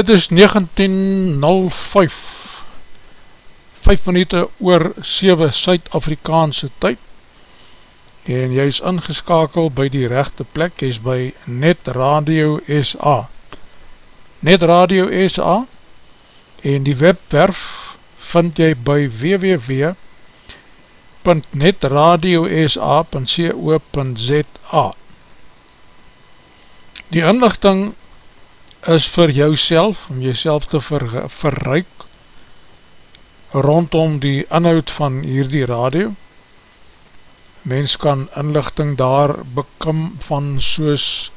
Dit is 19.05 5 minuut oor 7 Suid-Afrikaanse tyd. En jy is ingeskakel by die rechte plek, jy is by Net Radio SA Net Radio SA en die webwerf vind jy by www.netradiosa.co.za Die inlichting is vir jouself, om jouself te ver, verruik rondom die inhoud van hierdie radio. Mens kan inlichting daar bekim van soos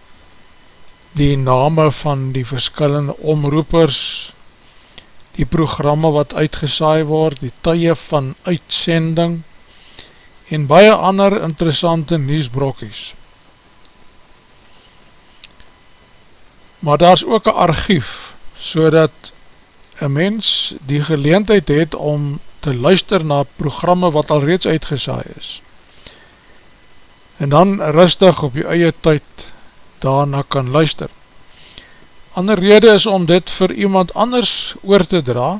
die name van die verskillende omroepers, die programme wat uitgesaai word, die tye van uitsending en baie ander interessante nieuwsbrokkies. Maar daar is ook een archief, so dat een mens die geleentheid het om te luister na programme wat al reeds uitgesaai is. En dan rustig op je eie tyd daarna kan luister. Ander rede is om dit vir iemand anders oor te dra.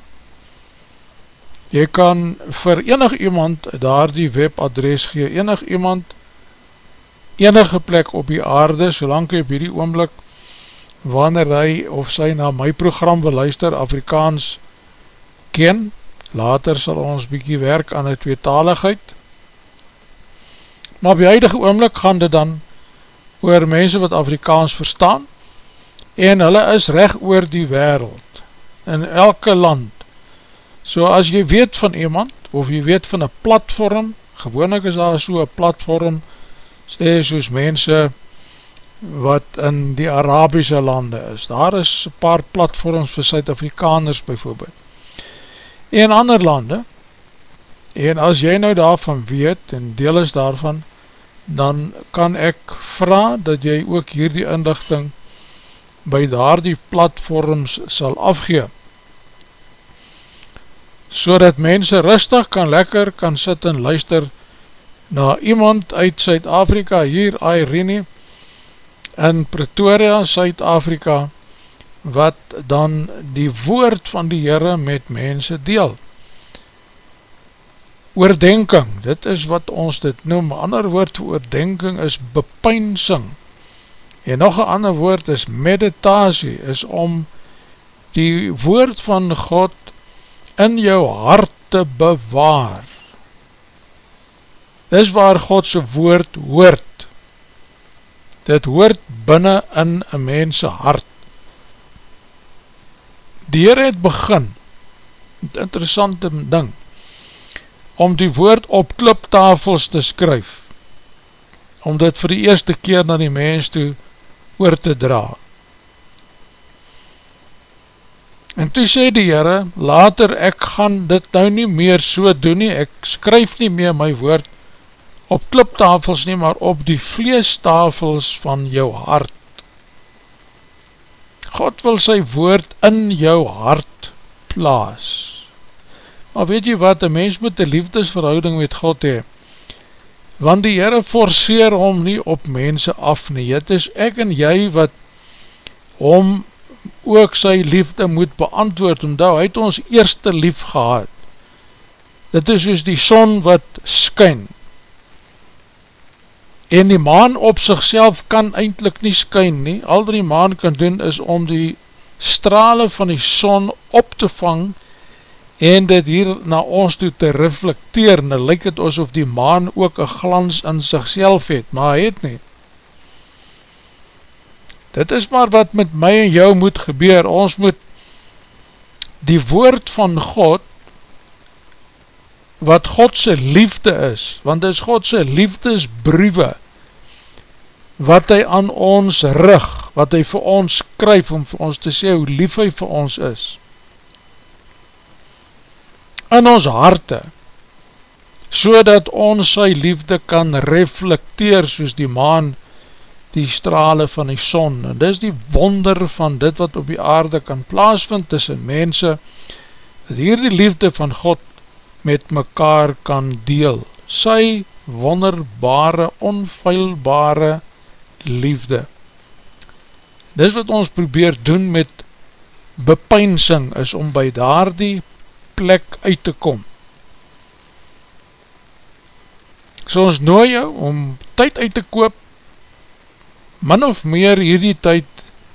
Jy kan vir enig iemand daar die webadres gee, enig iemand enige plek op die aarde, solang jy op hierdie oomblik wanneer hy of sy na my program wil luister, Afrikaans ken, later sal ons bykie werk aan die tweetaligheid, maar op die huidige oomblik gaan dit dan oor mense wat Afrikaans verstaan, en hulle is recht oor die wereld, in elke land. So as jy weet van iemand, of jy weet van een platform, gewoonlik is daar so een platform, sê soos mense wat in die Arabische lande is. Daar is een paar platforms vir Suid-Afrikaners bijvoorbeeld. En ander lande, en as jy nou daarvan weet, en deel is daarvan, dan kan ek vraag dat jy ook hierdie indigting by daar die platforms sal afgeen so dat mense rustig kan lekker kan sit en luister na iemand uit Suid-Afrika, hier Irene, in Pretoria, Suid-Afrika, wat dan die woord van die Heere met mense deel. Oordenking, dit is wat ons dit noem, ander woord vir oordenking is bepynsing, En nog een ander woord is meditasie, is om die woord van God in jou hart te bewaar. Dis waar Godse woord hoort. Dit hoort binnen in een mense hart. Die Heer het begin, het interessante ding, om die woord op kliptafels te skryf, om dit vir die eerste keer na die mens toe oor te dra. En toe sê die Heere, later ek gaan dit nou nie meer so doen nie, ek skryf nie meer my woord op kliptafels nie, maar op die vleestafels van jou hart. God wil sy woord in jou hart plaas. Maar weet jy wat, een mens moet die liefdesverhouding met God hee, want die Heere forceer hom nie op mense af nie, het is ek en jy wat hom ook sy liefde moet beantwoord, omdat hy het ons eerste lief gehad, dit is soos die son wat skyn, en die maan op sigself kan eindelijk nie skyn nie, al die maan kan doen is om die strale van die son op te vang, en dit hier na ons toe te reflecteer, en het lyk het asof die maan ook een glans in sigself het, maar hy het nie. Dit is maar wat met my en jou moet gebeur, ons moet die woord van God, wat Godse liefde is, want dit is Godse liefdesbriewe, wat hy aan ons rig, wat hy vir ons skryf, om vir ons te sê hoe lief hy vir ons is, in ons harte, so dat ons sy liefde kan reflecteer soos die maan die strale van die son. En dis die wonder van dit wat op die aarde kan plaasvind tussen mense, dat hier die liefde van God met mekaar kan deel. Sy wonderbare, onfeilbare liefde. Dis wat ons probeer doen met bepynsing, is om by daar die plek uit te kom. So ons nooi jou om tyd uit te koop, min of meer hierdie tyd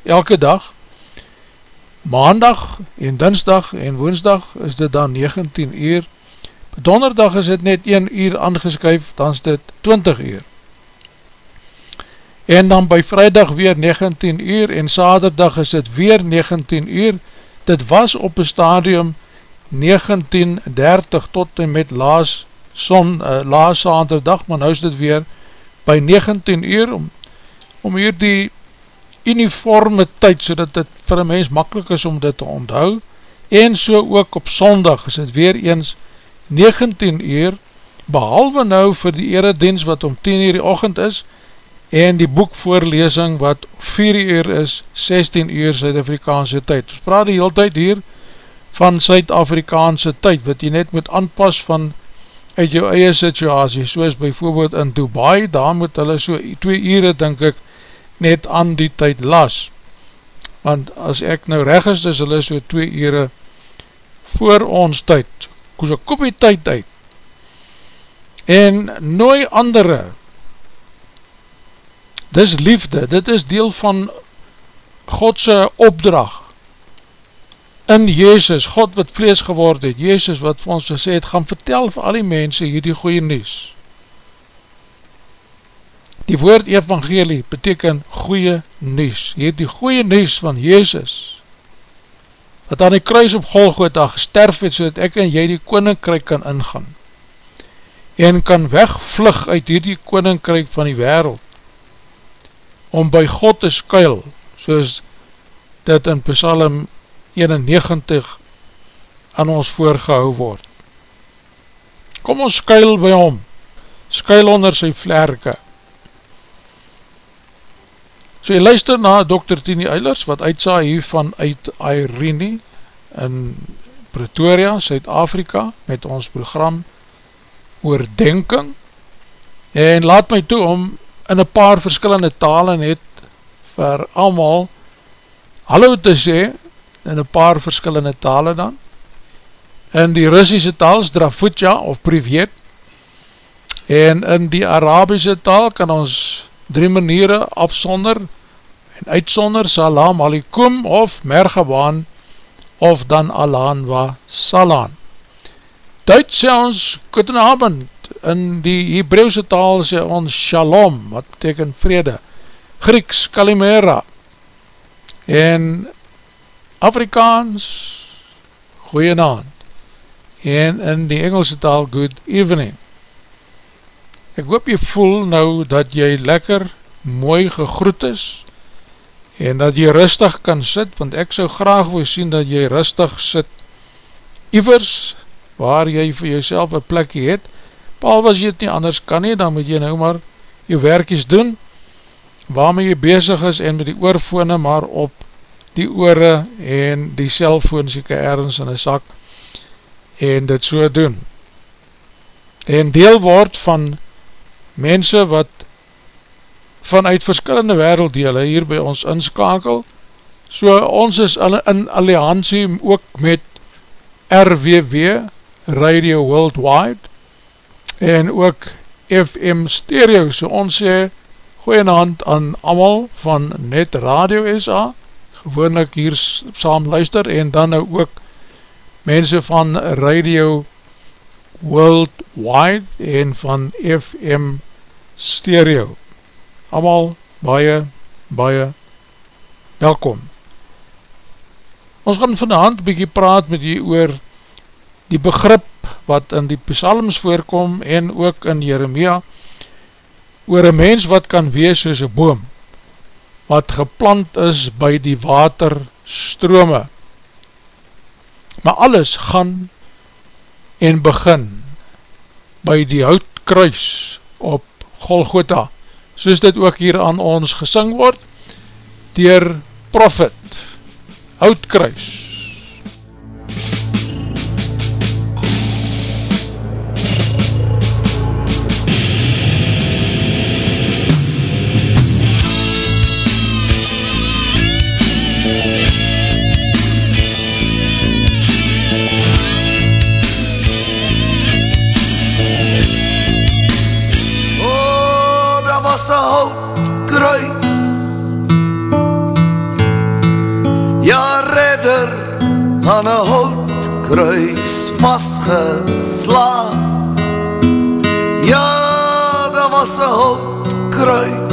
elke dag, maandag en dinsdag en woensdag is dit dan 19 uur, donderdag is dit net 1 uur aangeskuif, dan is dit 20 uur. En dan by vrijdag weer 19 uur, en saterdag is het weer 19 uur, dit was op een stadium 1930 tot en met laas, son, uh, laas saterdag, maar nou is dit weer by 19 uur, om, om hier die uniforme tyd, so dat dit vir een mens makkelijk is om dit te onthou, en so ook op sondag is het weer eens 19 uur, behalwe nou vir die eredienst wat om 10 uur die ochend is, en die boekvoorlesing wat 4 uur is, 16 uur Suid-Afrikaanse tyd. Ons praat die hele tyd hier van Suid-Afrikaanse tyd, wat jy net moet aanpas van uit jou eie situasie, soos bijvoorbeeld in Dubai, daar moet hulle so 2 uur, denk ek, net aan die tyd las. Want as ek nou reg is, is hulle so 2 uur voor ons tyd, koos ek kopie tyd uit, en nooi andere, dis liefde, dit is deel van Godse opdrag, in Jezus, God wat vlees geword het, Jezus wat vir ons gesê het, gaan vertel vir al die mense hier die goeie nies. Die woord evangelie beteken goeie nies, hier die goeie nies van Jezus, wat aan die kruis op Golgotha gesterf het, so dat ek en jy die koninkryk kan ingaan, en kan wegvlug uit hierdie koninkryk van die wereld, om by God te skuil, soos dit in Psalm 91 aan ons voorgehou word. Kom ons skuil by hom, skuil onder sy vlerke. So jy luister na Dr. Tini Eilers, wat uitsa hiervan uit Irene in Pretoria, Suid-Afrika, met ons program Oordenking, en laat my toe om in een paar verskillende talen net vir allemaal hallo te sê, in een paar verskillende tale dan. In die Russische taal is Drafutja of Privet, en in die Arabische taal kan ons drie maniere afsonder en uitsonder Salam Alikum of Mergabaan of dan Alaan wa Salaan. Duits sê ons Kutenabend, in die Hebreeuwse taal sê ons Shalom, wat beteken vrede, Grieks Kalimera, en Afrikaans, goeie naand, en in die Engelse taal, good evening. Ek hoop jy voel nou dat jy lekker mooi gegroet is, en dat jy rustig kan sit, want ek so graag wil sien dat jy rustig sit, ivers, waar jy vir jouself een plekje het, paal was jy het nie anders kan nie, dan moet jy nou maar jou werkies doen, waarmee jy bezig is, en met die oorfone maar op die oore en die cellfoon sieke ergens in die sak en dit so doen. En deel word van mense wat vanuit verskillende werelddele hier by ons inskakel, so ons is in alliantie ook met RWW, Radio Worldwide, en ook FM Stereo, so ons sê goeie hand aan amal van Net Radio SA, gewoonlik hier saam luister en dan nou ook mense van Radio Worldwide en van FM Stereo. Amal baie, baie welkom. Ons gaan vanavond bykie praat met jy oor die begrip wat in die psalms voorkom en ook in Jeremia oor een mens wat kan wees soos een boom wat geplant is by die waterstrome. Maar alles gaan en begin by die houtkruis op Golgotha, soos dit ook hier aan ons gesing word, dier profit, houtkruis. Aan een houtkruis vastgesla Ja, dat was een houtkruis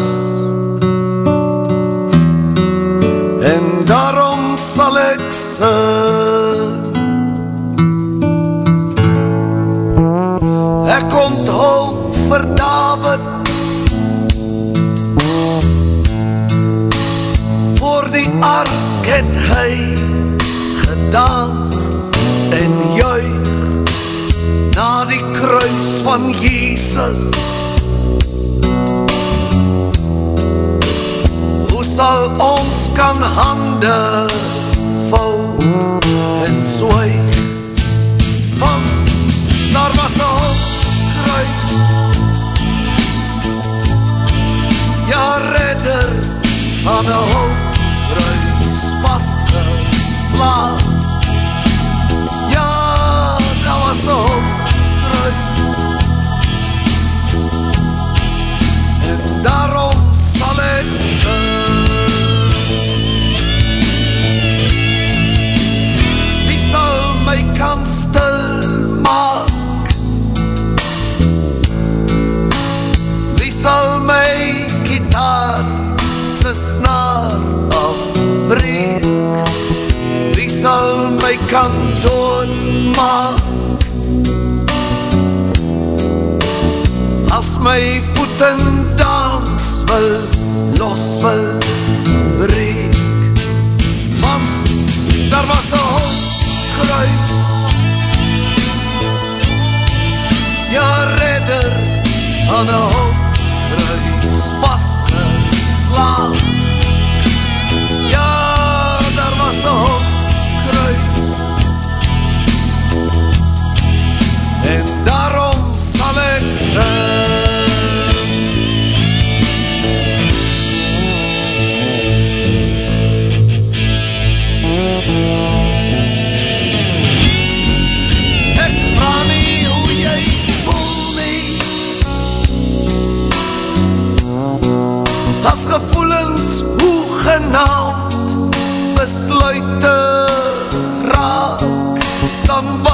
Jesus. Sal ons kan hande vou en swyg want daar was een hoofdkruid ja redder aan een hoofdkruis my voeten dans wil los wil breek. Want daar was een hoop kruis Ja redder aan een hoofdruis vastgeslaan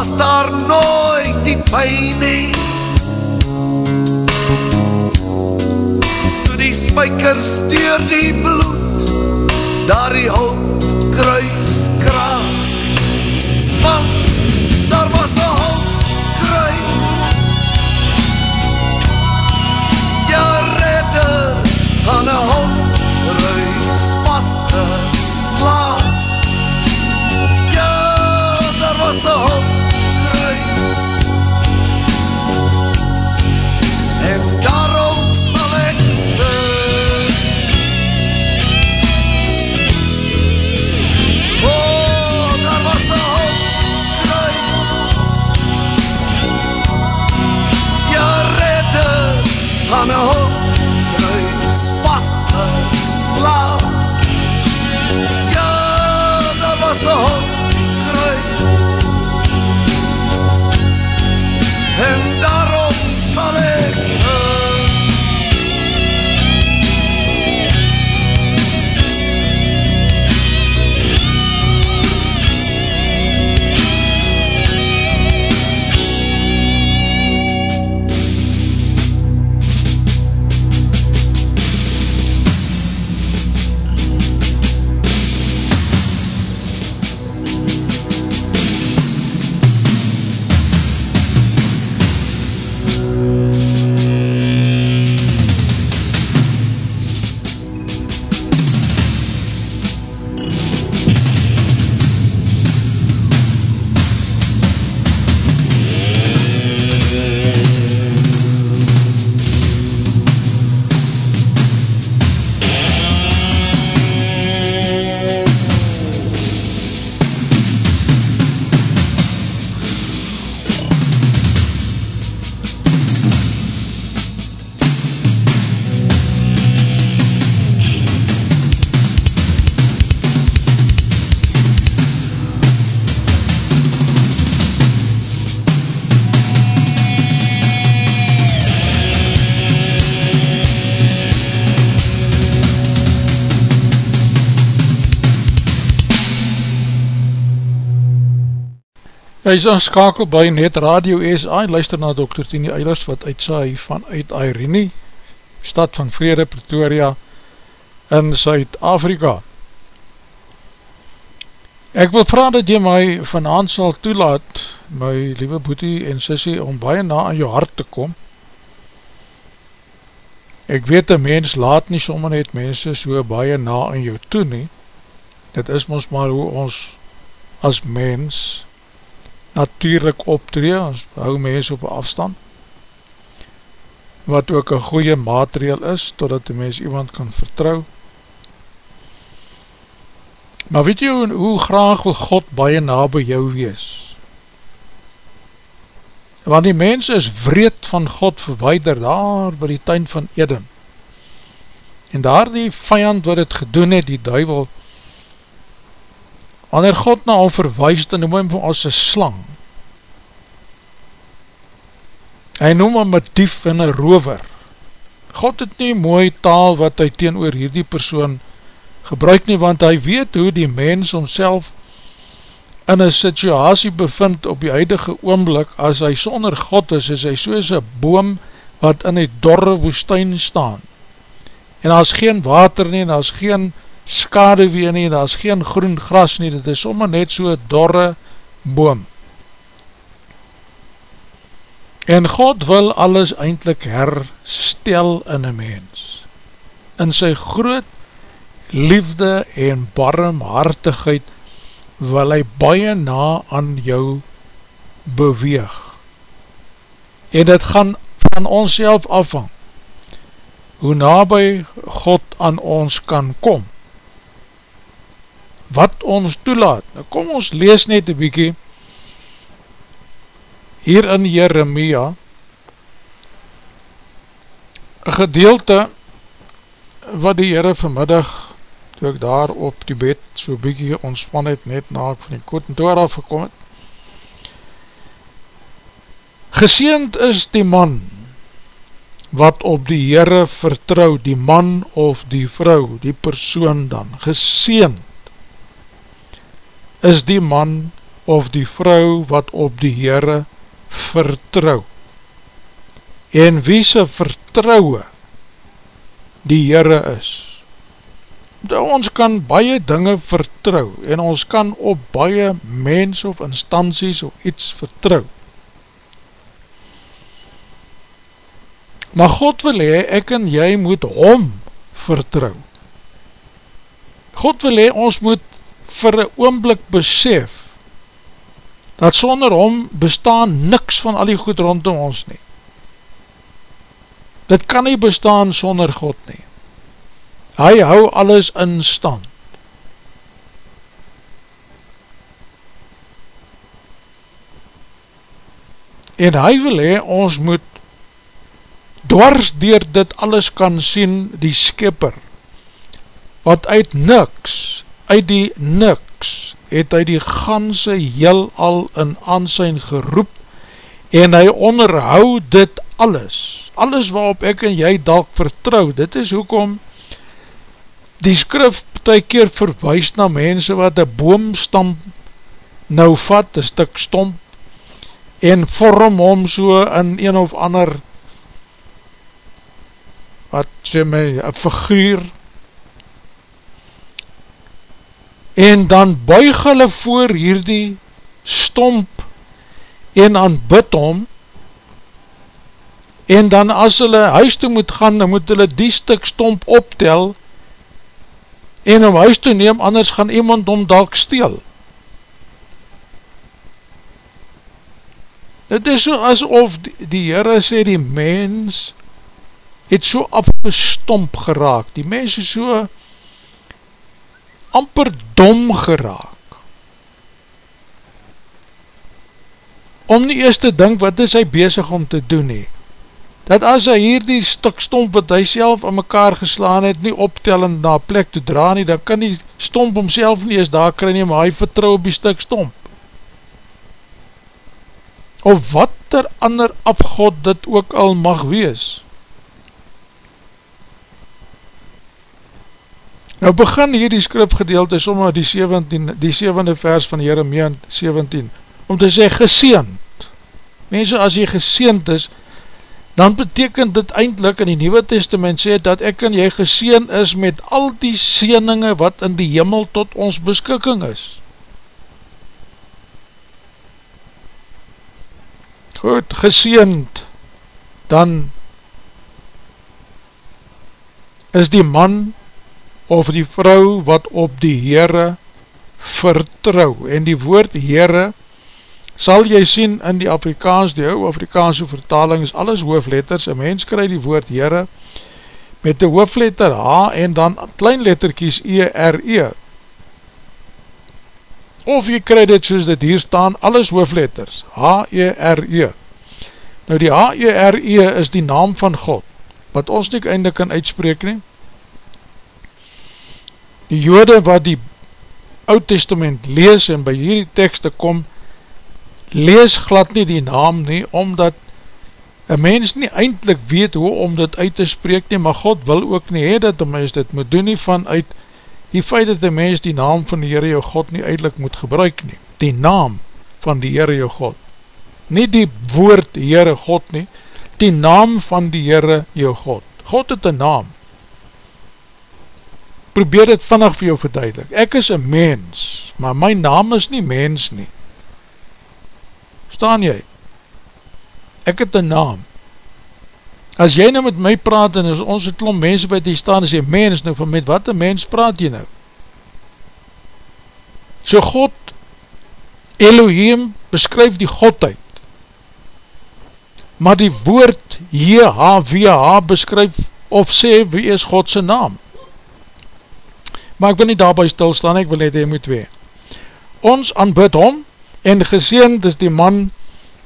was daar nooit die pijn nie. Toe die spijkers door die bloed, daar die hout kruis kraak, want daar was een hout kruis. Ja, redder, aan een houtruis vastgeslaan. Ja, daar was een houtruis. Hy is aanskakel by Net Radio SA en luister na Dr. Tini Eilers wat uitsaai vanuit Irene, stad van Vrede Pretoria in Suid-Afrika. Ek wil vraag dat jy my vanavond sal toelaat, my liewe boetie en sissie, om baie na aan jou hart te kom. Ek weet een mens laat nie sommer net mense so baie na aan jou toe nie. Dit is ons maar hoe ons as mens natuurlijk optree, ons hou mens op afstand, wat ook een goeie maatregel is, totdat die mens iemand kan vertrouw. Maar weet jy hoe, hoe graag wil God baie na by jou wees? Want die mens is wreed van God verweider daar by die tuin van Eden. En daar die vijand wat het gedoen het, die duivel, wanneer God na al verwijs, dan noem hom as een slang. Hy noem hom een dief en een rover. God het nie mooi taal wat hy teen oor hierdie persoon gebruik nie, want hy weet hoe die mens homself in een situasie bevind op die huidige oomblik, as hy sonder God is, is hy soos een boom wat in die dorre woestijn staan. En daar is geen water nie, daar is geen skadewee nie, daar is geen groen gras nie, dit is sommer net so dorre boom. En God wil alles eindelijk herstel in een mens. In sy groot liefde en barmhartigheid wil hy baie na aan jou beweeg. En dit gaan van ons self afhang, hoe nabij God aan ons kan kom. Wat ons toelaat, nou kom ons lees net een bykie, hier in Jeremia, een gedeelte wat die Heere vanmiddag toe ek daar op die bed so bykie ontspan het, net na ek van die kotentoor afgekom het. Geseend is die man, wat op die Heere vertrouw, die man of die vrou, die persoon dan, geseend is die man of die vrou wat op die Heere vertrouw. En wie sy vertrouwe die Heere is, ons kan baie dinge vertrou en ons kan op baie mens of instanties of iets vertrou. Maar God wil hee, ek en jy moet hom vertrou. God wil hee, ons moet vir een oomblik besef dat sonder hom bestaan niks van al die goed rondom ons nie. Dit kan nie bestaan sonder God nie hy hou alles in stand. En hy wil hee, ons moet dwars dier dit alles kan sien, die skipper, wat uit niks, uit die niks, het hy die ganse heel al in aansijn geroep, en hy onderhou dit alles, alles waarop ek en jy dalk vertrouw, dit is hoekom, die skrif ty keer verwijs na mense wat een boomstam nou vat, een stuk stomp, en vorm hom so in een of ander, wat sê my, een figuur, en dan buig hulle voor hierdie stomp, en aanbid hom, en dan as hulle huis toe moet gaan, dan moet hulle die stuk stomp optel, en om huis te neem, anders gaan iemand om dalk steel. Het is so asof die, die Heere sê die mens het so afgestomp geraak, die mens is so amper dom geraak. Om nie eers te dink wat is hy bezig om te doen nie dat as hy hier die stuk stomp wat hy self aan mekaar geslaan het, nie optel en na plek te dra nie, dan kan die stomp homself nie eens daar kry nie, maar hy vertrouw op die stuk stomp. Of wat er ander afgod dit ook al mag wees. Nou begin hier die skripgedeelte sommer die 17, die 7e vers van Jeremia 17, om te sê geseend. Mense, as jy geseend is, dan betekent dit eindelijk in die Nieuwe Testament sê, dat ek en jy geseend is met al die seninge wat in die jimmel tot ons beskikking is. Goed, geseend, dan is die man of die vrou wat op die Heere vertrouw. En die woord Heere sal jy sien in die Afrikaans, die ou Afrikaanse vertaling is alles hoofletters, een mens krij die woord Heere met die hoofletter H en dan kleinletterkies E-R-E. -E. Of jy krij dit soos dit hier staan, alles hoofletters, H-E-R-E. -E. Nou die H-E-R-E -E is die naam van God, wat ons nie eindelijk kan uitspreek nie. Die jode wat die oud testament lees en by hierdie tekste kom, lees glad nie die naam nie, omdat een mens nie eindelijk weet hoe om dit uit te spreek nie, maar God wil ook nie hee dat een mens dit moet doen nie vanuit die feit dat een mens die naam van die Heere jou God nie eindelijk moet gebruik nie. Die naam van die Heere jou God. Nie die woord Heere God nie, die naam van die Heere jou God. God het een naam. Probeer dit vannig vir jou verduidelik. Ek is een mens, maar my naam is nie mens nie verstaan jy? Ek het een naam. As jy nou met my praat en as ons het klom mense by die staan en sê, mens, nou van met wat een mens praat jy nou? So God, Elohim, beskryf die Godheid. Maar die woord JHWH beskryf of sê wie is Godse naam. Maar ek wil nie daarby stilstaan, ek wil net hy moet wee. Ons aanbid hom, en geseend is die man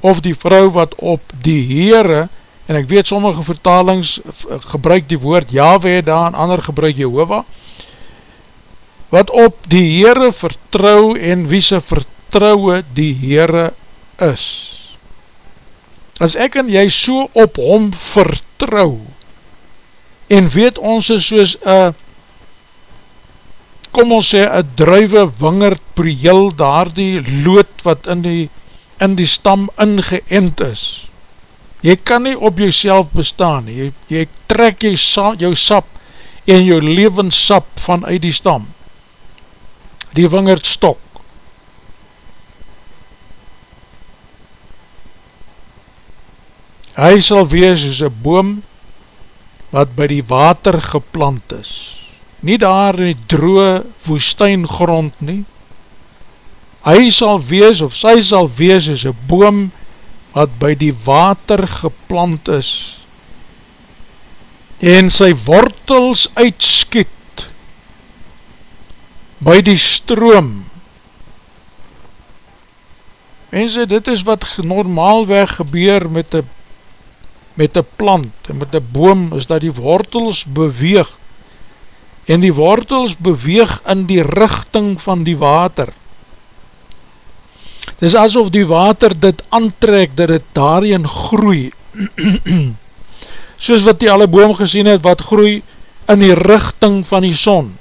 of die vrou wat op die Heere, en ek weet sommige vertalings gebruik die woord Yahweh daar, en ander gebruik Jehovah, wat op die Heere vertrouw en wie sy vertrouwe die Heere is. As ek en jy so op hom vertrouw, en weet ons is soos een kom ons sê, een druive wingerd priel daar die lood wat in die, in die stam ingeënt is. Jy kan nie op jyself bestaan, jy, jy trek jy sa, jou sap en jou levenssap vanuit die stam. Die wingerd stok. Hy sal wees as een boom wat by die water geplant is nie daar in die droe woestijngrond nie, hy sal wees of sy sal wees as een boom wat by die water geplant is. En sy wortels uitskiet by die stroom. Mense dit is wat normaalweg gebeur met die met die plant en met die boom is dat die wortels beweeg en die wortels beweeg in die richting van die water. Het is asof die water dit aantrek, dat het daarin groei. Soos wat die alle boom gesien het, wat groei in die richting van die son.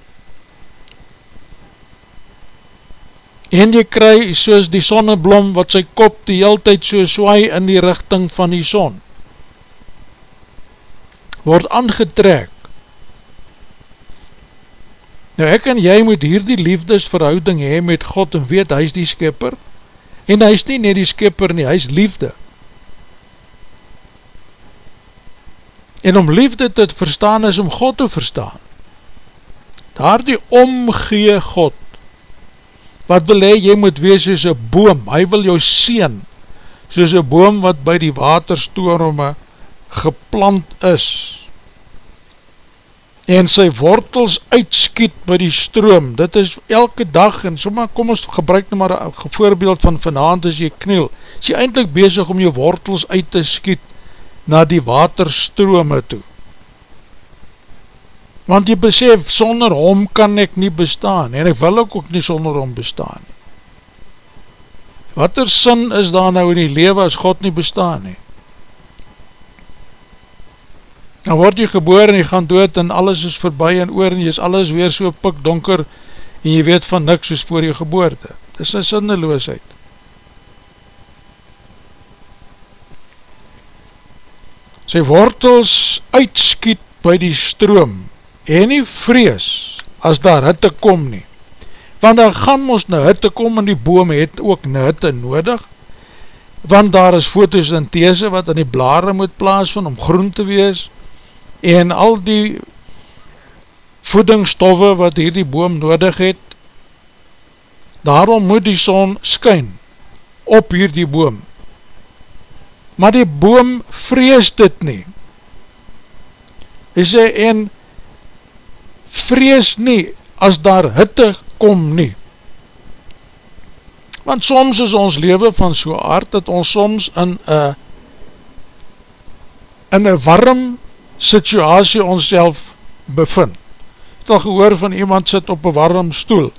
En jy kry soos die sonneblom, wat sy kop die heel tyd so swaai in die richting van die son. Word aangetrek Nou ek en jy moet hier die liefdesverhouding hee met God en weet hy is die skipper en hy is nie net die skipper nie, hy is liefde. En om liefde te verstaan is om God te verstaan. Daar die omgee God, wat wil hy, jy moet wees soos een boom, hy wil jou sien, soos een boom wat by die waterstorme geplant is, en sy wortels uitskiet by die stroom, dit is elke dag, en soma kom ons gebruik nou maar een voorbeeld van vanavond as jy kniel, is jy eindelijk bezig om jou wortels uit te skiet na die waterstrome toe. Want jy besef, sonder hom kan ek nie bestaan, en ek wil ook ook nie sonder hom bestaan. Wat er sin is daar nou in die lewe as God nie bestaan nie? Dan word jy geboor en jy gaan dood en alles is voorbij en oor en jy is alles weer so pik donker en jy weet van niks soos voor jy geboorte. Dit is een sindeloosheid. Sy wortels uitskiet by die stroom en nie vrees as daar hitte kom nie. Want daar gaan ons na hitte kom en die boom het ook na hitte nodig want daar is fotosynthese wat in die blare moet plaas van om groen te wees, en al die voedingsstoffe wat hierdie boom nodig het, daarom moet die son skyn op hierdie boom. Maar die boom vrees dit nie. Hy sê, en vrees nie as daar hitte kom nie. Want soms is ons leven van so aard dat ons soms in een in een warm situasie ons self bevind. Het al gehoor van iemand sit op een warm stoel.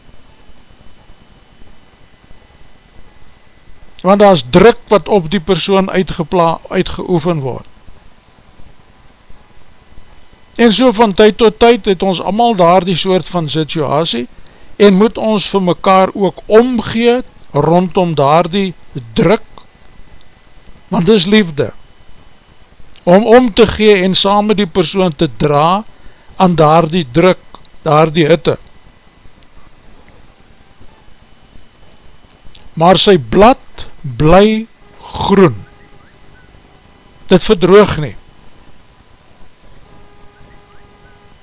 Want daar is druk wat op die persoon uitgeoefen word. En so van tyd tot tyd het ons allemaal daar die soort van situasie en moet ons vir mekaar ook omgee rondom daar die druk, want dis liefde, om om te gee en saam met die persoon te dra aan daar die druk, daar die hitte. Maar sy blad bly groen, dit verdroog nie,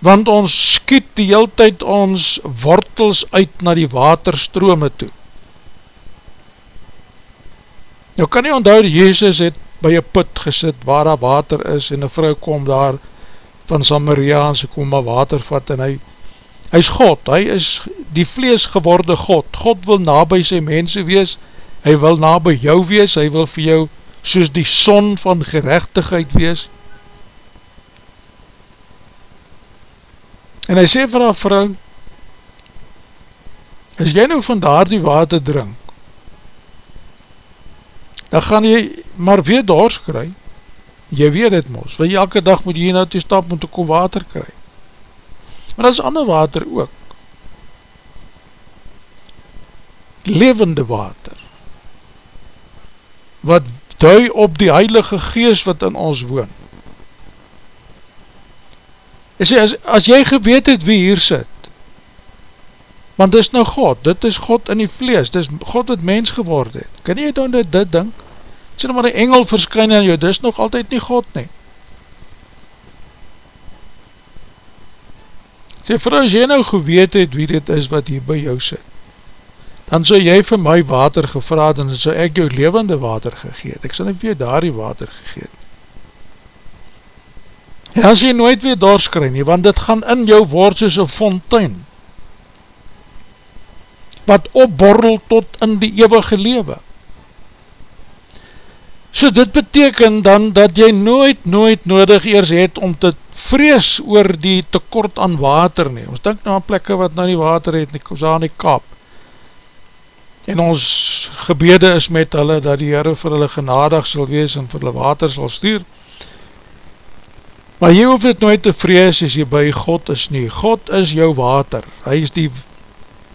want ons skiet die heel tyd ons wortels uit na die waterstrome toe. Nou kan nie onthou, Jezus het by een put gesit waar daar water is en een vrou kom daar van Samaria en sy kom maar water vat en hy, hy is God, hy is die vlees geworde God. God wil na by sy mense wees, hy wil na by jou wees, hy wil vir jou soos die son van gerechtigheid wees, En hy sê vir haar vrou, as jy nou van daar die water drink, dan gaan jy maar weer dors kry, jy weet het mos, want jy elke dag moet jy nou toe stap, moet ek om water kry. Maar dat is ander water ook. Levende water, wat dui op die heilige gees wat in ons woon. Hy sê, as, as jy geweet het wie hier sit, want dis nou God, dit is God in die vlees, dis God het mens geword het, kan jy dan dit, dit dink? Sê nou maar die engel verskyn in jou, dis nog altyd nie God nie. Sê, vir as jy nou geweet het wie dit is wat hier by jou sit, dan so jy vir my water gevraad, en so ek jou levende water gegeet, ek sal nie vir jou daar die water gegeet, En as jy nooit weer doorskry nie, want dit gaan in jou word soos een fontein, wat opborrel tot in die eeuwige lewe. So dit beteken dan, dat jy nooit, nooit nodig eers het, om te vrees oor die tekort aan water nie. Ons denk nou aan plekke wat nou nie water het, nie, ons aan die kap. En ons gebede is met hulle, dat die Heere vir hulle genadig sal wees, en vir hulle water sal stuur, Maar jy hoef dit nooit te vrees as jy by God is nie. God is jou water. Hy is die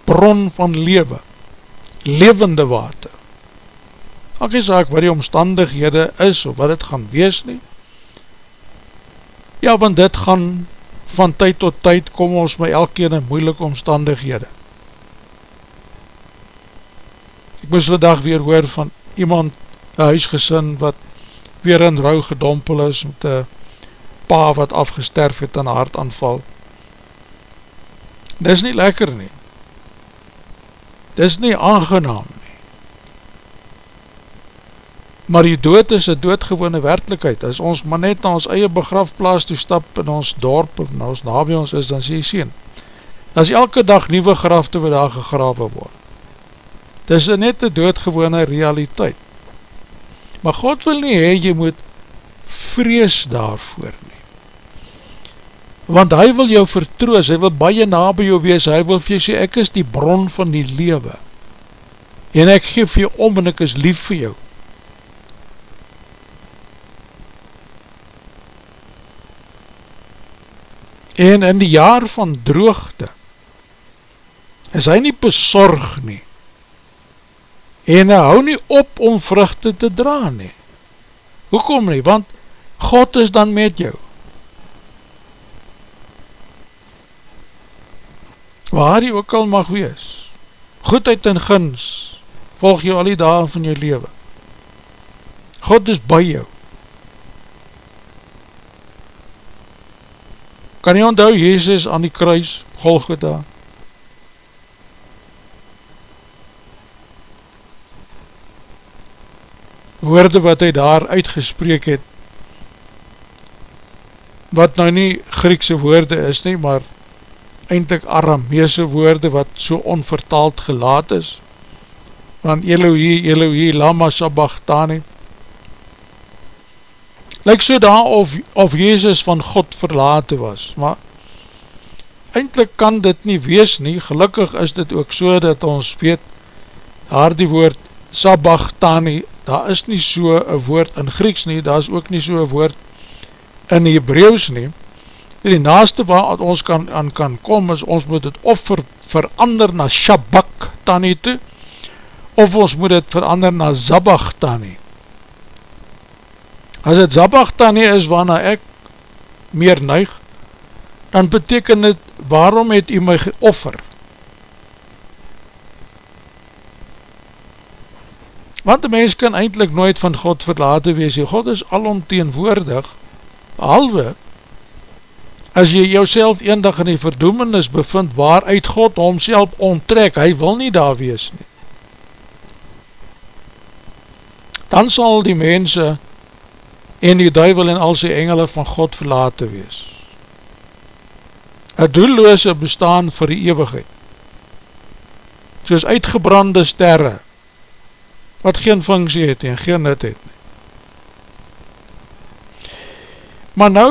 bron van lewe. Levende water. Ek is ook wat die omstandighede is of wat het gaan wees nie. Ja, want dit gaan van tyd tot tyd kom ons my elkeen in moeilike omstandighede. Ek moes vandag weer hoor van iemand, een huisgesin wat weer in rouw gedompel is met een pa wat afgesterf het aan hartaanval. Dis nie lekker nie. Dis nie aangenaam nie. Maar die dood is een doodgewone werkelijkheid. As ons maar net na ons eie begrafplaas toe stap in ons dorp of na ons nabie ons is, dan sê jy sien. As elke dag nieuwe grafte wat daar gegrawe word. Dis net een doodgewone realiteit. Maar God wil nie hee, jy moet vrees daarvoor nie want hy wil jou vertroos, hy wil baie na by jou wees, hy wil vir jou sê, ek is die bron van die lewe, en ek geef jou om en ek is lief vir jou. En in die jaar van droogte, is hy nie besorg nie, en hy hou nie op om vruchte te dra nie. Hoekom nie? Want God is dan met jou. Waar jy ook al mag wees, goedheid en gins, volg jy al die dagen van jou leven. God is by jou. Kan jy onthou Jezus aan die kruis, Golgotha? Woorde wat hy daar uitgespreek het, wat nou nie Griekse woorde is nie, maar eindelijk Arameese woorde wat so onvertaald gelaat is, van Elohi, Elohi, Lama Sabachthani, lyk so daar of, of Jezus van God verlaten was, maar eindelijk kan dit nie wees nie, gelukkig is dit ook so dat ons weet, daar die woord Sabachthani, daar is nie so een woord in Grieks nie, daar is ook nie so een woord in Hebreeuws nie, die naaste waar ons kan, aan kan kom, is ons moet het of ver, verander na Shabachtani toe, of ons moet het verander na Zabachtani, As het Zabachtani is waarna ek meer neig, dan beteken het, waarom het u my geoffer? Want die mens kan eindelijk nooit van God verlaten wees, God is alomteenwoordig, halwe, as jy jouself eendag in die verdoemenis bevind, waaruit God homself onttrek, hy wil nie daar wees nie. Dan sal die mense en die duivel en al sy engele van God verlaten wees. Een doelloose bestaan vir die eeuwigheid, soos uitgebrande sterre, wat geen funksie het en geen nut het. Maar nou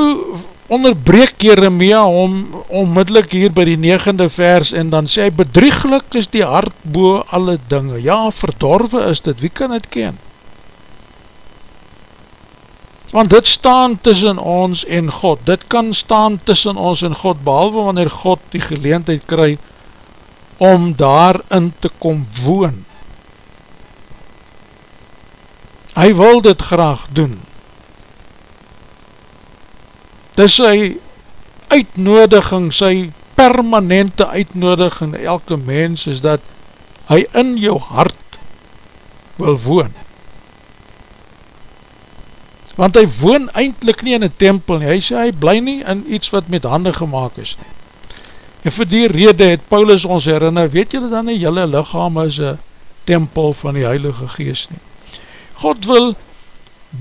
onderbreek Jeremia om onmiddellik hier by die negende vers en dan sê hy, bedrieglik is die hart boe alle dinge. Ja, verdorwe is dit, wie kan het ken? want dit staan tussen ons en God, dit kan staan tussen ons en God, behalwe wanneer God die geleentheid kry om daarin te kom woon. Hy wil dit graag doen. Dis sy uitnodiging, sy permanente uitnodiging elke mens is dat hy in jou hart wil woon want hy woon eindelijk nie in een tempel nie, hy sê hy bly nie in iets wat met handen gemaakt is nie. En vir die rede het Paulus ons herinner, weet julle dan nie, julle lichaam is een tempel van die Heilige Geest nie. God wil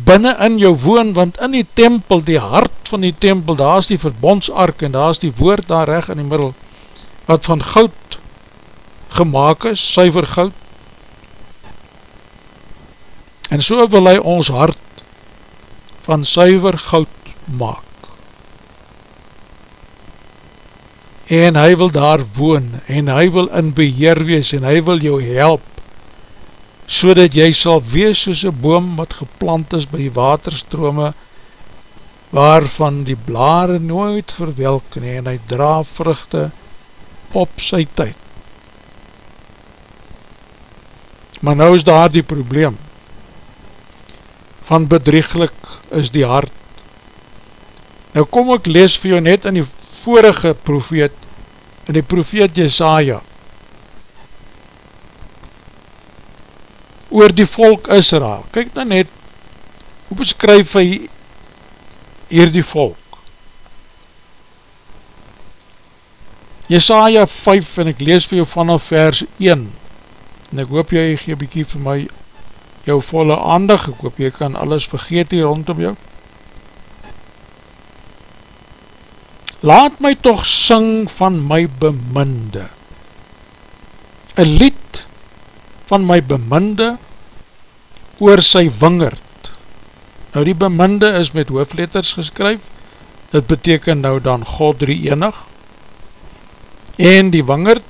binnen in jou woon, want in die tempel, die hart van die tempel, daar is die verbondsark en daar is die woord daar recht in die middel, wat van goud gemaakt is, suiver goud. En so wil hy ons hart van suiver goud maak. En hy wil daar woon, en hy wil in beheer wees, en hy wil jou help, so dat jy sal wees soos een boom wat geplant is by waterstrome, waarvan die blare nooit verwelk nie, en hy dra vruchte op sy tyd. Maar nou is daar die probleem, van bedrieglik is die hart. Nou kom ek lees vir jou net in die vorige profeet, in die profeet Jesaja, oor die volk Israel. Kijk nou net, hoe beskryf hy hier die volk? Jesaja 5, en ek lees vir jou vanaf vers 1, en ek hoop jy gee bykie vir my jou volle aandig, ek hoop jy kan alles vergeet hier rondom jou. Laat my toch sing van my beminde, een lied van my beminde oor sy wingerd. Nou die beminde is met hoofletters geskryf, dit beteken nou dan God drie enig, en die wingerd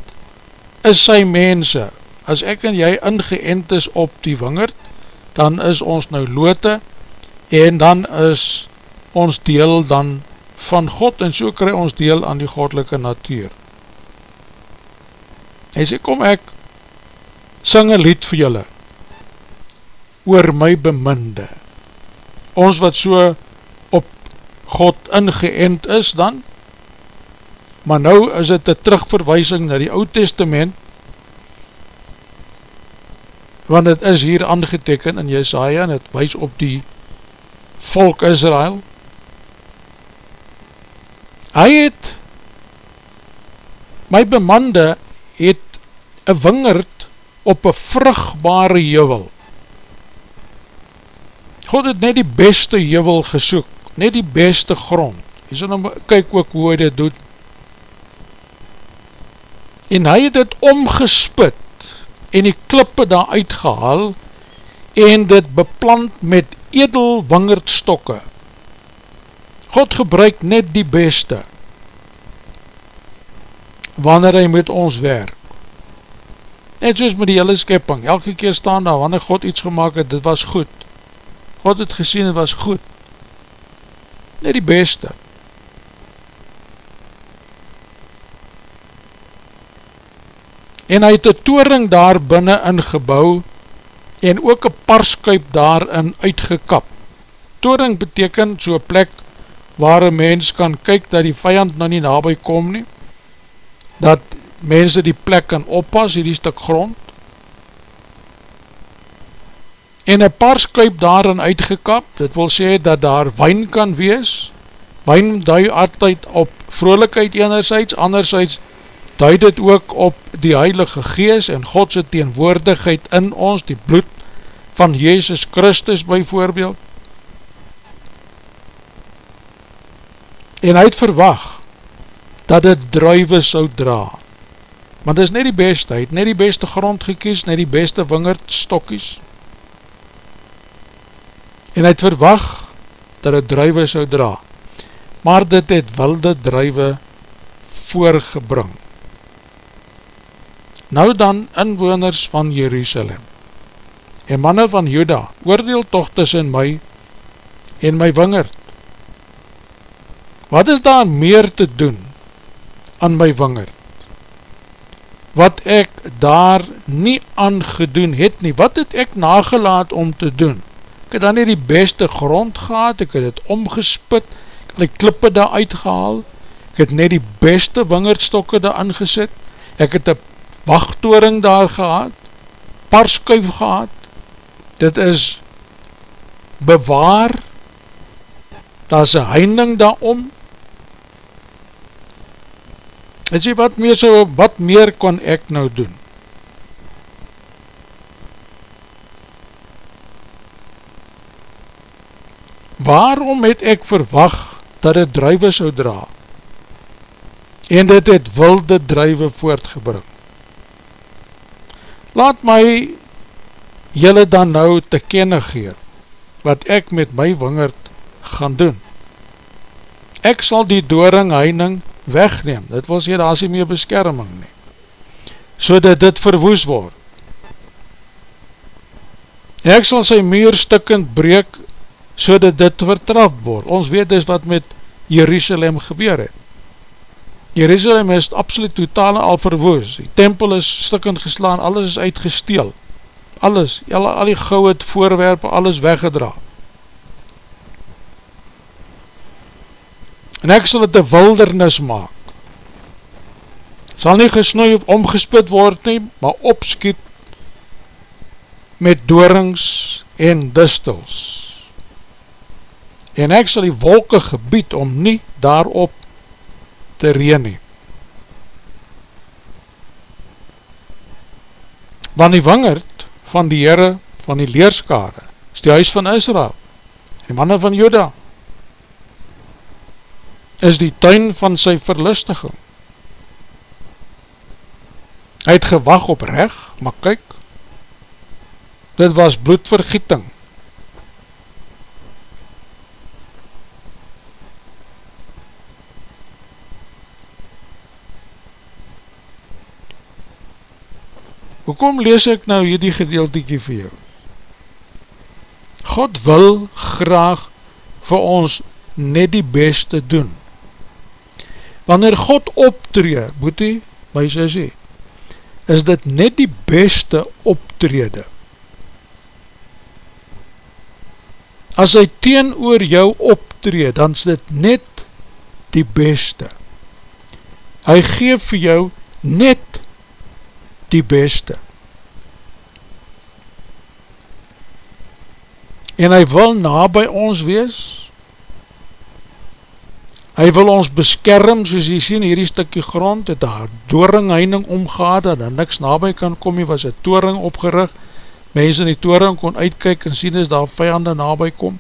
is sy mense, as ek en jy ingeënt is op die wingerd, dan is ons nou lote en dan is ons deel dan van God en so kry ons deel aan die goddelike natuur. Hy sê, kom ek sing een lied vir julle oor my beminde. Ons wat so op God ingeënt is dan, maar nou is het een terugverwijsing na die oud testament want het is hier aangeteken in Jesaja en het wees op die volk Israel. Hy het, my bemande het een wingerd op een vrugbare juwel. God het net die beste juwel gesoek, net die beste grond. Jy sal nou kyk ook hoe hy dit doet. En hy het het omgespit en die klippe daar uitgehaal en dit beplant met edel wingerdstokke. God gebruik net die beste wanneer hy met ons werk. Net soos met die hele skepping, elke keer staan daar, wanneer God iets gemaakt het, dit was goed. God het gesien, het was goed. Net die beste. En hy het een toering daar binnen ingebouw, en ook een parskuip daarin uitgekap. Toring beteken so'n plek waar een mens kan kyk dat die vijand nou nie nabij kom nie, dat mense die plek kan oppas, hierdie stuk grond, en een parskuip daarin uitgekap, dit wil sê dat daar wijn kan wees, wijn duid altyd op vrolijkheid enerzijds, anderzijds duid het ook op die Heilige Gees en Godse teenwoordigheid in ons, die bloed van Jezus Christus byvoorbeeld. En hy het verwag dat het druive sou dra. Want dit is net die beste, hy het net die beste grond gekies, net die beste wingerdstokkies. En hy het verwag dat het druive sou dra. Maar dit het wilde druive voorgebring. Nou dan inwoners van Jerusalem en manne van Juda, oordeel toch tussen my en my wingerd. Wat is daar meer te doen aan my wingerd? Wat ek daar nie aan gedoen het nie, wat het ek nagelaat om te doen? Ek het dan nie die beste grond gehad, ek het het omgespit, ek het die klippe daar uitgehaal, ek het net die beste wingerdstokke daar aangesit, ek het een wachttoring daar gehad, parskuif gehad, dit is bewaar, daar is een heining daarom, en sê, wat meer, so, wat meer kon ek nou doen? Waarom het ek verwag dat het druive sou dra? En dit het wilde druive voortgebring. Laat my jylle dan nou te kenne gee, wat ek met my wingerd gaan doen. Ek sal die dooring heining wegneem, dit wil sê, daar is nie meer beskerming nie, so dat dit verwoes word. Ek sal sy meer stikkend breek, so dat dit vertrap word. Ons weet dus wat met Jerusalem gebeur het. Jerusalem is absoluut totaal al verwoes, die tempel is stikkend geslaan, alles is uitgesteel, alles, al, al die gouwe voorwerpe, alles weggedra. En ek sal het een wildernis maak. Sal nie gesnoei of omgespit word nie, maar opskiet met doorings en distels. En ek sal die wolke gebied om nie daarop te reen nie. Want die wingerd van die Heere van die leerskare, is die huis van Israel, die manne van Juda, is die tuin van sy verlustiging. Hy het gewag op reg, maar kyk, dit was bloedvergieting, Hoekom lees ek nou hierdie gedeeltekie vir jou? God wil graag vir ons net die beste doen. Wanneer God optree, moet hy, my sê sê, is dit net die beste optrede. As hy teen oor jou optree, dan is dit net die beste. Hy geef vir jou net die beste. en hy wil na by ons wees, hy wil ons beskerm, soos jy sien, hierdie stukkie grond, het daar dooringheining omgaat, dat daar niks nabij kan kom, hier was een toring opgerig, mense in die toring kon uitkyk en sien as daar vijande nabij kom,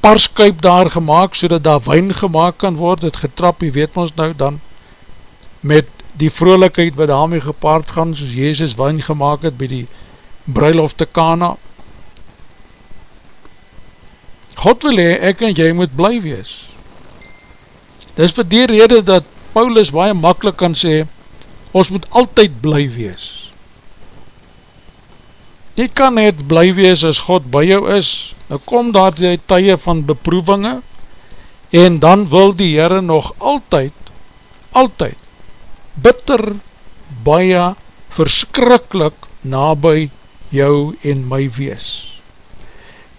parskuip daar gemaakt, so dat daar wijn gemaakt kan word, het getrap, jy weet ons nou dan, met die vrolijkheid wat daarmee gepaard gaan, soos Jezus wijn gemaakt het, by die bruiloft te Kana. God wil hee, ek en jy moet bly wees. Dis vir die rede dat Paulus baie makkelijk kan sê, ons moet altyd bly wees. Jy kan net bly wees as God by jou is, nou kom daar die tye van beproevinge, en dan wil die Heere nog altyd, altyd, bitter, baie, verskrikkelijk nabij jou en my wees.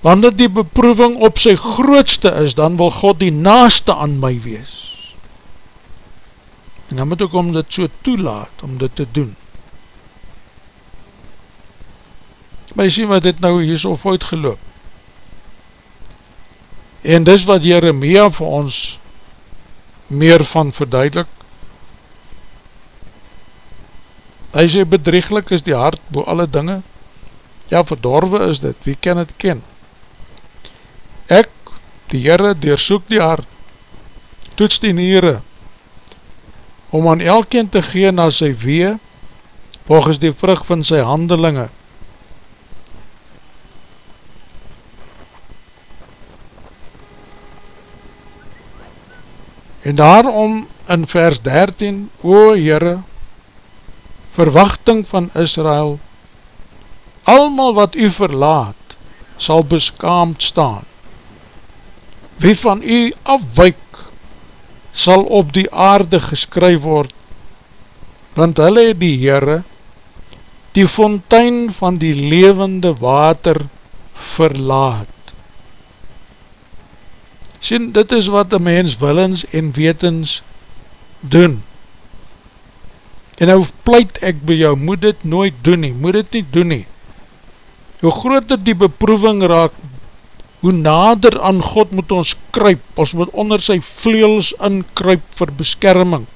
Wanneer die beproeving op sy grootste is, dan wil God die naaste aan my wees. En dan moet ek om dit so toelaat, om dit te doen. Maar jy sien wat dit nou hier so voort geloop. En dis wat Jeremia vir ons meer van verduidelik. Hy sê bedrieglik is die hart bo alle dinge, Ja, verdorwe is dit, wie ken het ken? Ek, die Heere, deersoek die hart, toets die niere, om aan elkeen te gee na sy wee, volgens die vrug van sy handelinge. En daarom in vers 13, O Heere, verwachting van Israel, Almal wat u verlaat, sal beskaamd staan. Wie van u afwijk, sal op die aarde geskryf word, want hulle het die Heere, die fontein van die levende water verlaat. Sien, dit is wat een mens willens en wetens doen. En nou pleit ek by jou, moet dit nooit doen nie, moet dit nie doen nie hoe groter die beproeving raak, hoe nader aan God moet ons kruip, ons moet onder sy vleels inkruip vir beskerming,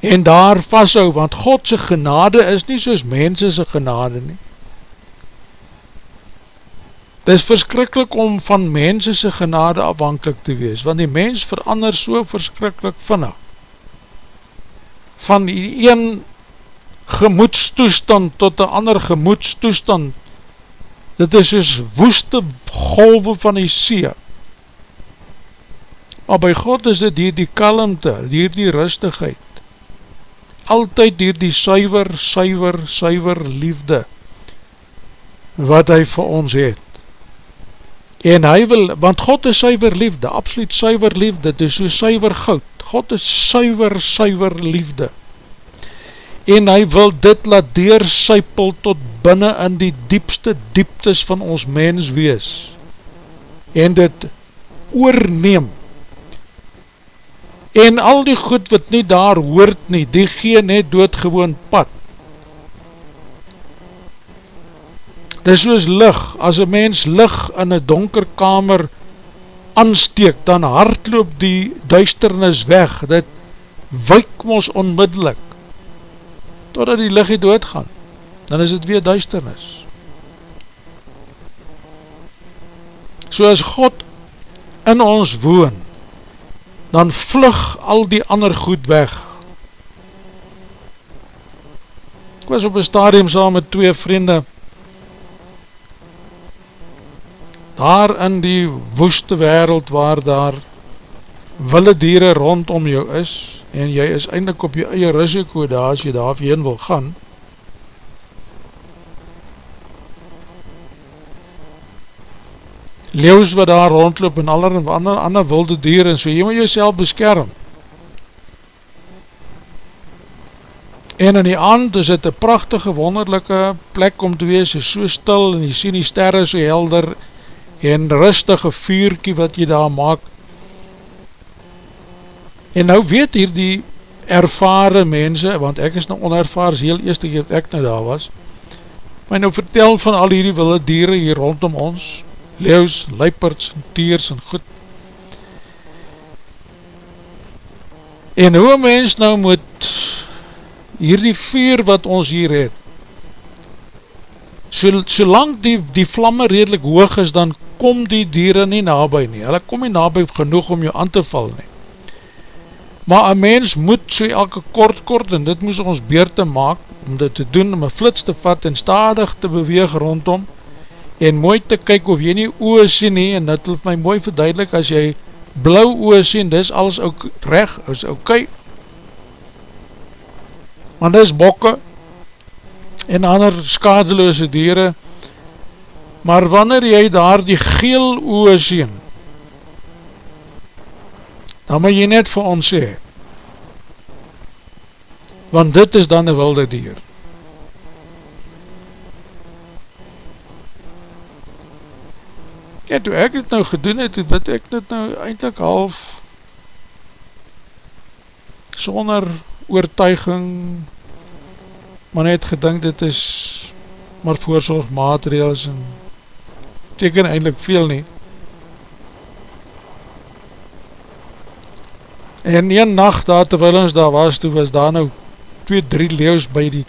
en daar vasthou, want Godse genade is nie soos mensese genade nie. Het is verskrikkelijk om van mensese genade afhankelijk te wees, want die mens verander so verskrikkelijk vinnig. Van die een gemoedstoestand tot een ander gemoedstoestand. Dit is soos woeste golwe van die see. Maar by God is dit hier die kalmte, hier die rustigheid. Altyd hier die suiver, suiver, suiver liefde wat hy vir ons het. En hy wil, want God is suiver liefde, absoluut suiver liefde, dit is so suiver goud. God is suiver, suiver liefde en hy wil dit laat deursypel tot binnen in die diepste dieptes van ons mens wees. En dit oorneem. En al die goed wat nie daar hoort nie, die gee net doodgewoon pad. Dit is soos lig, as een mens lig in een donker kamer aansteek, dan hardloop die duisternis weg, dit wijk ons onmiddellik totdat die licht doodgaan, dan is het weer duisternis. So as God in ons woon, dan vlug al die ander goed weg. Ek was op een stadium saam met twee vriende, daar in die woeste wereld waar daar wille dieren rondom jou is, en jy is eindelijk op jy eie risiko daar as jy daar heen wil gaan, leeuws wat daar rondloop en aller en ander, ander wilde dier en so, jy moet jy beskerm. En in die aand is het een prachtige, wonderlijke plek om te wees, is so stil en jy sien die sterre so helder en rustige vuurkie wat jy daar maak, En nou weet hier die ervare mense, want ek is nou onervaar, is heel eerste keer ek nou daar was, my nou vertel van al hierdie wilde dieren hier rondom ons, leeuws, luiperds, en teers en goed. En hoe mens nou moet hierdie vuur wat ons hier het, so, solang die, die vlamme redelijk hoog is, dan kom die dieren nie nabij nie, hulle kom nie nabij genoeg om jou aan te val nie. Maar een mens moet so elke kort kort, en dit moes ons beerte maak, om dit te doen, om een flits te vat en stadig te beweeg rondom, en mooi te kyk of jy nie oor sien nie, en dit hoef my mooi verduidelik, as jy blauw oor sien, dis alles ook reg, is ok, want dis bokke, en ander skadeloze dieren, maar wanneer jy daar die geel oor sien, dan moet jy net vir ons sê, want dit is dan een wilde dier. Ja, toe ek het nou gedoen het, toe wat ek dit nou eindelijk half sonder oortuiging maar net gedink dit is maar voorzorgmaatregels en teken eindelijk veel nie En een nacht daar terwijl ons daar was, toe was daar nou twee, drie leeuws by die,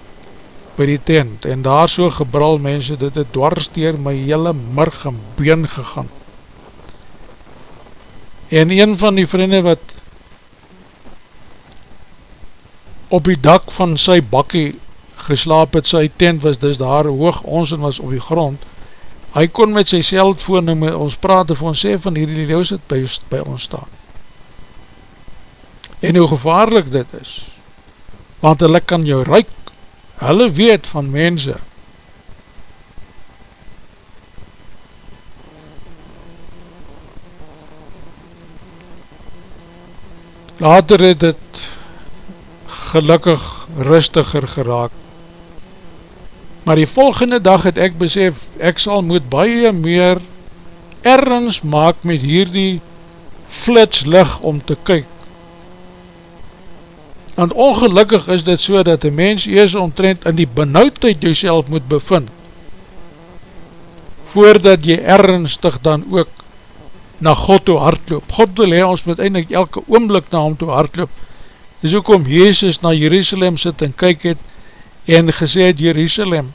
by die tent. En daar so gebral mense, dit het dwarsteer my hele murg en been gegaan. En een van die vriende wat op die dak van sy bakkie geslaap het, sy tent was dus daar hoog, ons en was op die grond, hy kon met sy cellfoon nou met ons praat vir ons sê van hierdie leeuws het by, by ons staan en hoe gevaarlik dit is, want hulle kan jou ruik, hulle weet van mense, later het het gelukkig rustiger geraak, maar die volgende dag het ek besef, ek sal moet baie meer ergens maak met hierdie flitslig om te kyk, Want ongelukkig is dit so dat die mens eers omtrent in die benauwdheid jyself moet bevind voordat jy ernstig dan ook na God toe hardloop. God wil hee ons met eindelijk elke oomblik na hom toe hardloop. Dis ook om Jezus na Jerusalem sit en kyk het en gesê het Jerusalem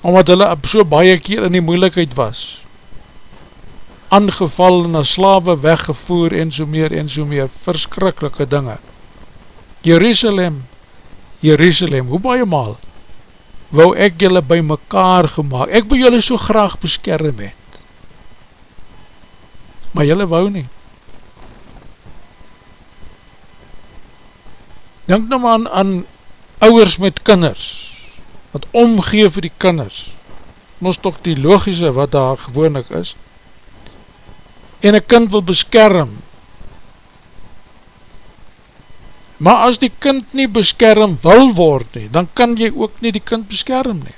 omdat hulle so baie keer in die moeilikheid was aangeval en as slawe weggevoer en so meer en so meer. Verskrikkelike dinge. Jerusalem, Jerusalem, hoe baie maal wou ek julle by mekaar gemaakt, ek wil julle so graag beskerm het, maar julle wou nie. Denk nou maar aan, aan ouwers met kinders, wat omgeef vir die kinders, moest toch die logische wat daar gewoonlik is, en een kind wil beskerm. Maar as die kind nie beskerm wil word nie, dan kan jy ook nie die kind beskerm nie.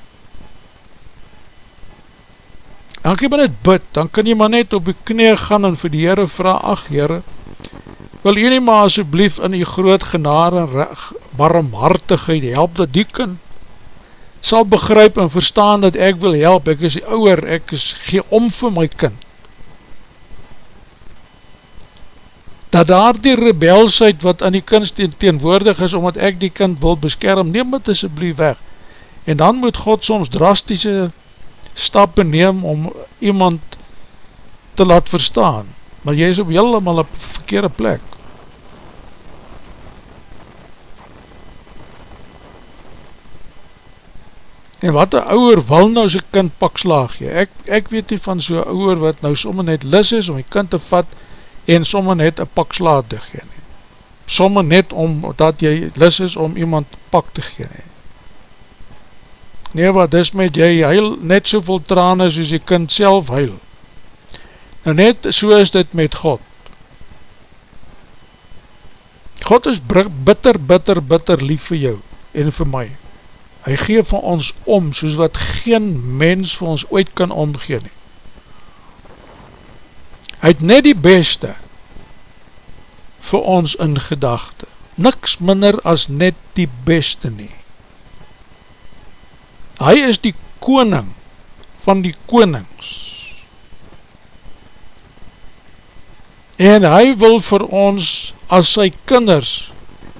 Dan kan jy maar net bid, dan kan jy maar net op die knie gaan en vir die Heere vraag, ach Heere, wil jy nie maar asjeblief in die groot genade en barmhartigheid help dat die kind sal begryp en verstaan dat ek wil help, ek is die ouwer, ek is gee om vir my kind. Dat daar die rebelsheid wat aan die teen, teenwoordig is, omdat ek die kind wil beskerm, neem het asjeblief weg. En dan moet God soms drastische stappen neem om iemand te laat verstaan. Maar jy is op helemaal op verkeerde plek. En wat een ouwer wil nou sy kind pak slaag jy? Ek, ek weet nie van so'n ouwer wat nou somme net lis is om die kind te vat en somme net een pak slaat te gee nie. Somme net om, dat jy lis is om iemand pak te gee nie. Nee wat is met jy huil net soveel trane soos die kind self huil. En net so is dit met God. God is bitter, bitter, bitter lief vir jou en vir my. Hy geef vir ons om soos wat geen mens vir ons ooit kan omgeen nie hy het net die beste vir ons in gedachte, niks minder as net die beste nie. Hy is die koning van die konings. En hy wil vir ons as sy kinders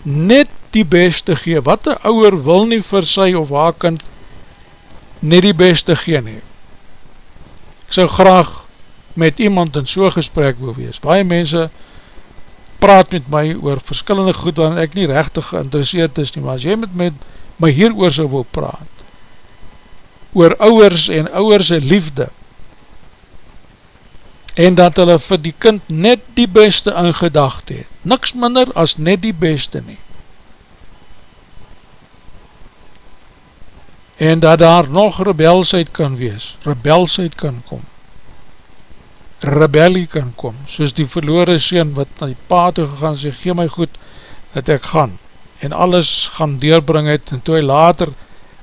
net die beste gee. Wat een ouwer wil nie vir sy of haar kind net die beste gee nie. Ek sou graag met iemand in so'n gesprek wil wees. Baie mense praat met my oor verskillende goed waarin ek nie rechtig geïnteresseerd is nie, maar as jy met, met my hier oor so wil praat, oor ouwers en ouwers liefde, en dat hulle vir die kind net die beste in gedacht het, niks minder as net die beste nie. En dat daar nog rebelsheid kan wees, rebelsheid kan kom, rebellie kan kom, soos die verloore sien wat na die pa toe gegaan sê, gee my goed dat ek gaan, en alles gaan deurbring het, en toe hy later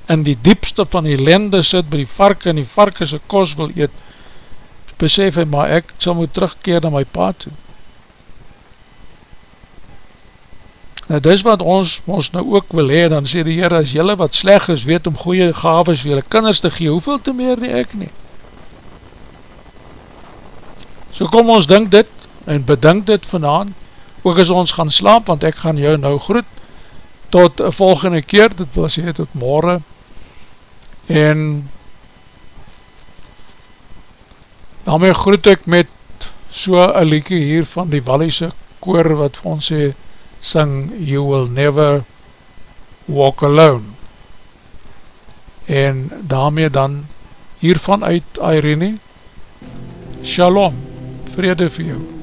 in die diepste van die lende sit, by die varke, en die varke sy kos wil eet, besef hy, maar ek sal moet terugkeer na my pa toe. Nou dis wat ons ons nou ook wil hee, dan sê die Heer, as jylle wat sleg is, weet om goeie gaves vir jylle kinders te gee, hoeveel te meer nie ek nie. So kom ons dink dit, en bedink dit vanaan, ook as ons gaan slaap, want ek gaan jou nou groet, tot volgende keer, dit wil sê tot morgen, en daarmee groet ek met so een liedje hier van die Walliese koor wat vir ons sê, sing You Will Never Walk Alone. En daarmee dan hiervan uit Irene. Shalom, vrede vir